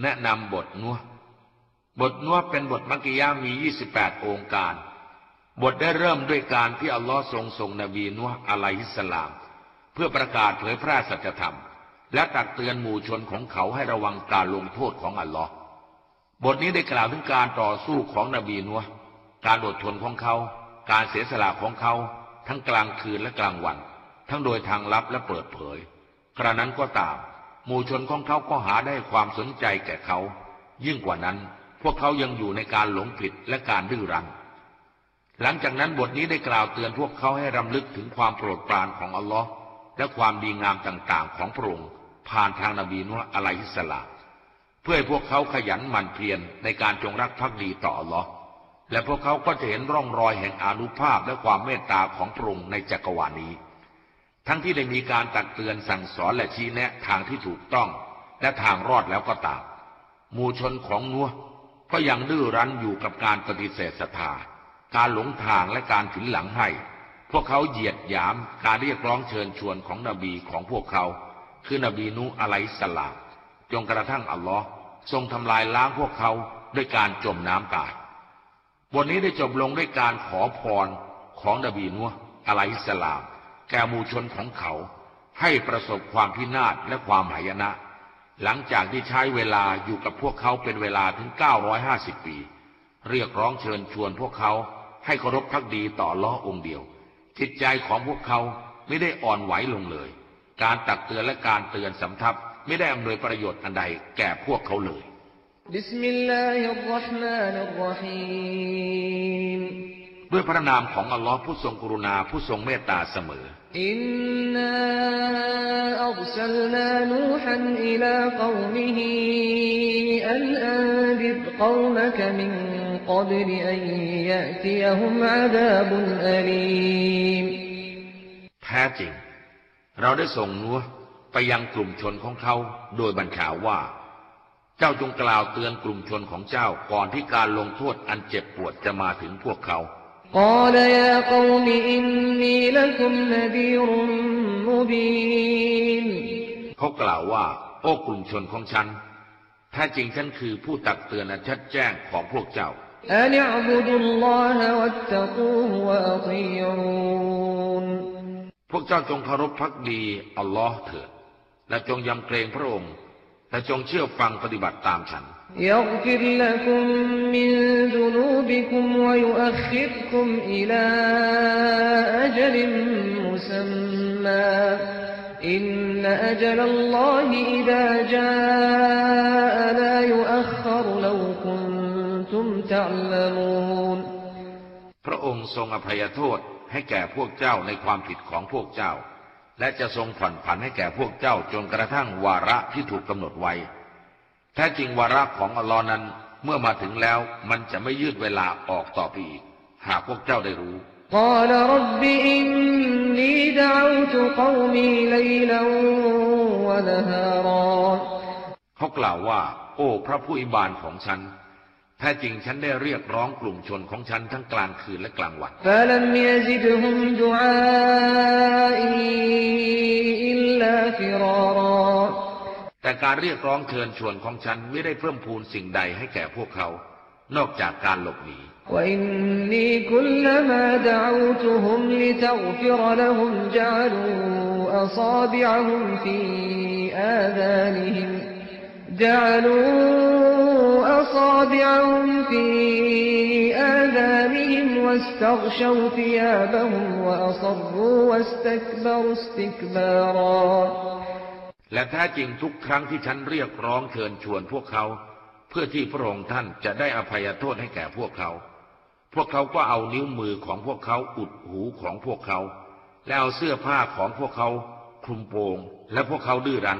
แนะนำบทนัวบทนัวเป็นบทมักกิยามี 28 องค์การ บทได้เริ่มด้วยการที่อัลลอฮ์ทรงส่งนบีนัวอะลัยฮิสลาม เพื่อประกาศเผยแพร่สัจธรรม และตักเตือนหมู่ชนของเขาให้ระวังการลงโทษของอัลลอฮ์บทนี้ได้กล่าวถึงการต่อสู้ของนบีนัวการอดทนของเขา การเสียสละของเขา ทั้งกลางคืนและกลางวัน ทั้งโดยทางลับและเปิดเผย กระนั้นก็ตาม หมู่ชนของเขาก็หาได้ความสนใจแก่เขา ยิ่งกว่านั้น พวกเขายังอยู่ในการหลงผิดและการดื้อรั้นหลังจากนั้นบทนี้ได้กล่าวเตือนพวกเขาให้รำลึกถึงความโปรดปรานของอัลลอฮ์และความดีงามต่างๆ ของพระองค์ผ่านทางนบีนุอะลัยฮิสสลามเพื่อให้พวกเขาขยันหมั่นเพียรในการจงรักภักดีต่ออัลลอฮ์และพวกเขาก็จะเห็นร่องรอยแห่งอานุภาพและความเมตตาของพระองค์ในจักรวาลนี้ ทั้งที่ได้มีการตักเตือนสั่งสอนและชี้แนะทางที่ถูกต้อง และทางรอดแล้วก็ตามหมู่ชนของนัวก็ยังดื้อรั้นอยู่กับการปฏิเสธศรัทธาการหลงทางและการถึงหลังให้ พวกเขาเหยียดหยามการเรียกร้องเชิญชวนของนบีของพวกเขา คือนบีนูอะไลสลามจงกระทั่งอัลลอฮ์ทรงทำลายล้างพวกเขาด้วยการจมน้ำตาย บทนี้ได้จบลงด้วยการขอพรของนบีนัวอะไลสลาม แก่มูชนของเขา ให้ประสบความพินาศและความหายนะ หลังจากที่ใช้เวลาอยู่กับพวกเขาเป็นเวลาถึง 950 ปี เรียกร้องเชิญชวนพวกเขาให้เคารพพักดีต่อล้อองค์เดียว จิตใจของพวกเขาไม่ได้อ่อนไหวลงเลย การตักเตือนและการเตือนสำทับไม่ได้อำนวยประโยชน์อันใดแก่พวกเขาเลย بسم الله الرحمن الرحيم ด้วยพระนามของอัลลอฮ์ผู้ทรงกรุณาผู้ทรงเมตตาเสมอ إنا أرسلنا نوحا إلى قومه أن أنذر قومك من قبل أن يأتيهم عذاب أليم แท้จริง เราได้ส่งนัวไปยังกลุ่มชนของเขาโดยบัญชาว่า เจ้าจงกล่าวเตือนกลุ่มชนของเจ้าก่อนที่การลงโทษอันเจ็บปวดจะมาถึงพวกเขา قال يا قوم إني لكم نذير مبين เขากล่าวว่า โอ้กลุ่มชนของฉันแท้จริงฉันคือผู้ตักเตือนอันชัดแจ้งของพวกเจ้า أن اعبدوا الله واتقوه وأطيعون พวกเจ้าจงเคารพพักดีอัลลอฮ์เถิด และจงยำเกรงพระองค์ และจงเชื่อฟังปฏิบัติตามฉัน يغفر لكم من ذنوبكم ويؤخركم إلى أجل مسمى إن أجل الله إذا جاء لا يؤخر لو كنتم تعلمون พระองค์ทรงอภัยโทษให้แก่พวกเจ้าในความผิดของพวกเจ้า และจะทรงผ่อนผันให้แก่พวกเจ้าจนกระทั่งวาระที่ถูกกำหนดไว้ แท้จริงวาระของอัลลอฮ์นั้นเมื่อมาถึงแล้วมันจะไม่ยืดเวลาออกต่อไปอีก หากพวกเจ้าได้รู้กลรับบิอินนีดาวตุกอมีไลลวะนฮารอเขากล่าวว่า โอ้ พระผู้อิบานของฉัน ท้จริงฉันได้เรียกร้องกลุ่มชนของฉันทั้งกลางคืนและกลางวันแต่การเรียกร้องเชิญชวนของฉันไม่ได้เพิ่มพูนสิ่งใดให้แก่พวกเขา นอกจากการหลบหนีและ جعلوا أصابعهم في آذانهم واستغشوا ثيابهم وأصروا واستكبروا استكبارا และแท้จริงทุกครั้งที่ฉันเรียกร้องเชิญชวนพวกเขา เพื่อที่พระองค์ท่านจะได้อภัยโทษให้แก่พวกเขา พวกเขาก็เอานิ้วมือของพวกเขาอุดหูของพวกเขา แล้วเอาเสื้อผ้าของพวกเขาคลุมโปง และพวกเขาดื้อรั้น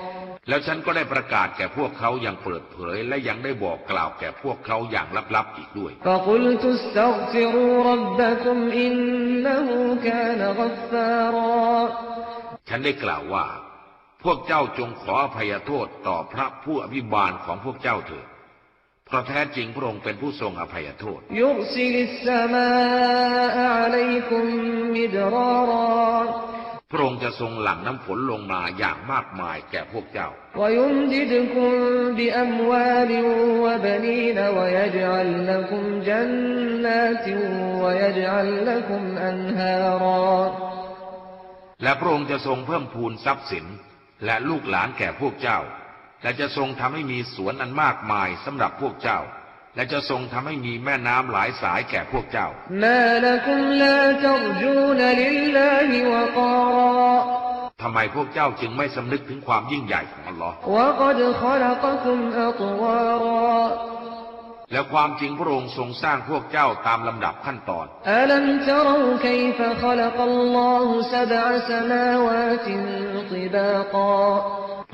แล้วฉันก็ได้ประกาศแก่พวกเขาอย่างเปิดเผย และยังได้บอกกล่าวแก่พวกเขาอย่างลับๆอีกด้วยฉันได้กล่าวว่า พวกเจ้าจงขออภัยโทษต่อพระผู้อภิบาลของพวกเจ้าเถิดพราะแท้จริงพระองค์เป็นผู้ทรงอภัยโทษ ยุสิลิสมาอะลัยคุมมิดรารา พระองค์จะทรงหลั่งน้ำฝนลงมาอย่างมากมายแก่พวกเจ้า และพระองค์จะทรงเพิ่มพูนทรัพย์สิน และลูกหลานแก่พวกเจ้า และจะทรงทำให้มีสวนอันมากมายสำหรับพวกเจ้า และจะทรงทำให้มีแม่น้ำหลายสายแก่พวกเจ้า ทำไมพวกเจ้าจึงไม่สำนึกถึงความยิ่งใหญ่ของอัลลอฮ์และความจริงพระองค์ทรงสร้างพวกเจ้าตามลำดับขั้นตอน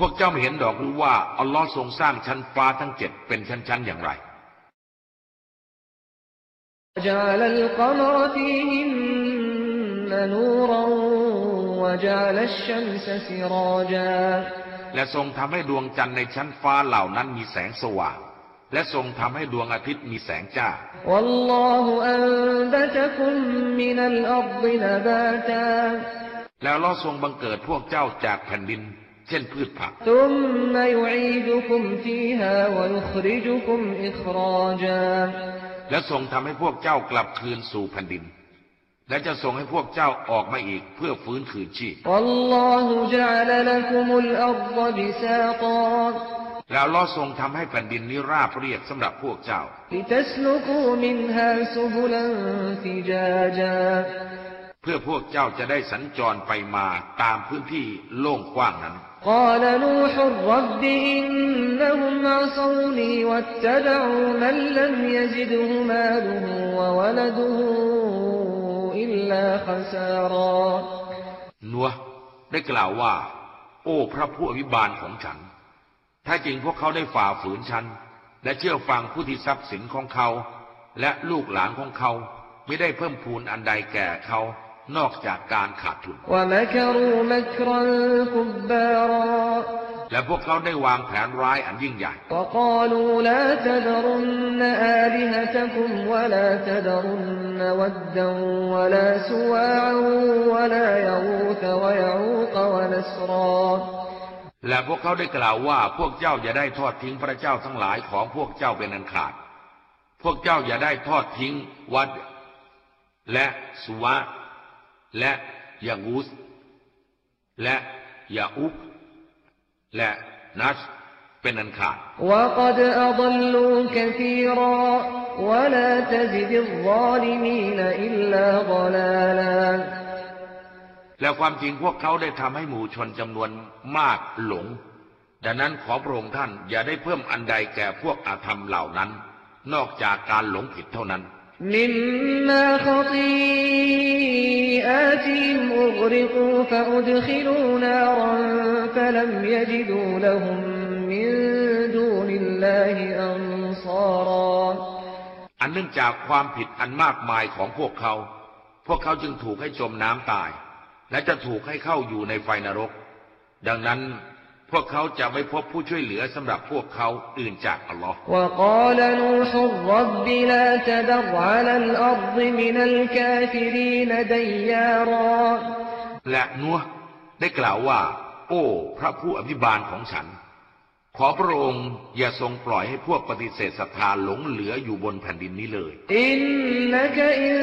พวกเจ้าเห็นดอกรู้ว่าอัลลอฮ์ทรงสร้างชั้นฟ้าทั้งเจ็ดเป็นชั้นๆอย่างไร وجعل القمر فيهن نورا وجعل الشمس سراجا และทรงทำให้ดวงจันทร์ในชั้นฟ้าเหล่านั้นมีแสงสว่าง และทรงทำให้ดวงอาทิตย์มีแสงจ้า والله أنبتكم من الأرض نباتا แล้วอัลลอฮ์ทรงบังเกิดพวกเจ้าจากแผ่นดิน เช่นพืชผัก และทรงทำให้พวกเจ้ากลับคืนสู่แผ่นดิน และจะทรงให้พวกเจ้าออกมาอีกเพื่อฟื้นคืนชีพแล้วลอทรงทำให้แผ่นดินนี้ราบเรียบสำหรับพวกเจ้า พื่อพวกเจ้าจะได้สัญจรไปมาตามพื้นที่โล่งกว้างนั้นกล่าวนูฮุรับบิอินนุมอาซูนีวัตตะอูมันลัมยจิดฮุมาลุวะวลดูอิลลาขซารานัวได้กล่าวว่า โอ้พระผู้อภิบาลของฉัน ถ้าจริงพวกเขาได้ฝ่าฝืนฉัน และเชื่อฟังผู้ที่ทรัพย์สินของเขา และลูกหลานของเขาไม่ได้เพิ่มพูนอันใดแก่เขา นอกจากการขาดทุน และพวกเขาได้วางแผนร้ายอันยิ่งใหญ่ และพวกเขาได้กล่าวว่าพวกเจ้าอย่าได้ทอดทิ้งพระเจ้าทั้งหลายของพวกเจ้าเป็นอันขาด พวกเจ้าอย่าได้ทอดทิ้งวัด และสุวะ และยางูส และยาอุบและนัชเป็นอันขาดและความจริงพวกเขาได้ทำให้หมู่ชนจำนวนมากหลง ดังนั้นขอพระองค์ท่านอย่าได้เพิ่มอันใดแก่พวกอาธรรมเหล่านั้น นอกจากการหลงผิดเท่านั้น مما خطيئاتهم أغرقوا فأدخلوا نارا فلم يجدوا لهم من دون الله أنصارا อันเนื่องจากความผิดอันมากมายของพวกเขา พวกเขาจึงถูกให้จมน้ำตาย และจะถูกให้เข้าอยู่ในไฟนรก ดังนั้น พวกเขาจะไม่พบผู้ช่วยเหลือสำหรับพวกเขาอื่นจากอัลลอฮ์และนัวได้กล่าวว่า โอ้ พระผู้อภิบาลของฉัน ขอพระองค์อย่าทรงปล่อยให้พวกปฏิเสธศรัทธาหลงเหลืออยู่บนแผ่นดินนี้เลยอินนักอิน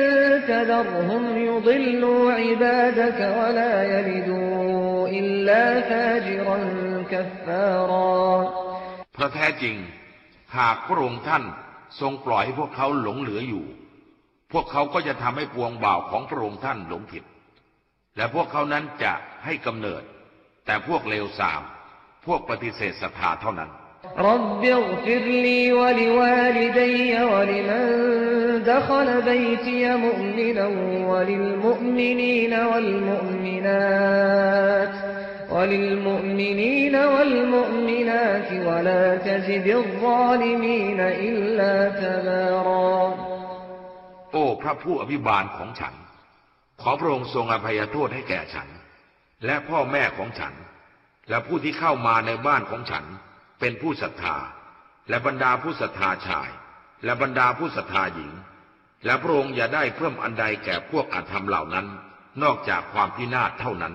ตดรหุมยุดลลูอิบาดกวะลายลิดูอิลลาฟาจิรันกัฟฟารอพระแท้จริง หากพระองค์ท่านทรงปล่อยให้พวกเขาหลงเหลืออยู่ พวกเขาก็จะทำให้ปวงบ่าวของพระองค์ท่านหลงผิด และพวกเขานั้นจะให้กำเนิด แต่พวกเลวทราม พวกปฏิเสธศรัทธาเท่านั้น رب اغفر لي ولوالدي ولمن دخل بيتي مؤمنا وللمؤمنين والمؤمنات وللمؤمنين والمؤمنات ولا تزد الظالمين إلا تبارا โอ้ พระผู้อภิบาลของฉัน ขอพระองค์ทรงอภัยโทษให้แก่ฉัน และพ่อแม่ของฉัน และผู้ที่เข้ามาในบ้านของฉัน เป็นผู้ศรัทธา และบรรดาผู้ศรัทธาชาย และบรรดาผู้ศรัทธาหญิง และพระองค์อย่าได้เพิ่มอันใดแก่พวกอาธรรมเหล่านั้น นอกจากความพินาศเท่านั้น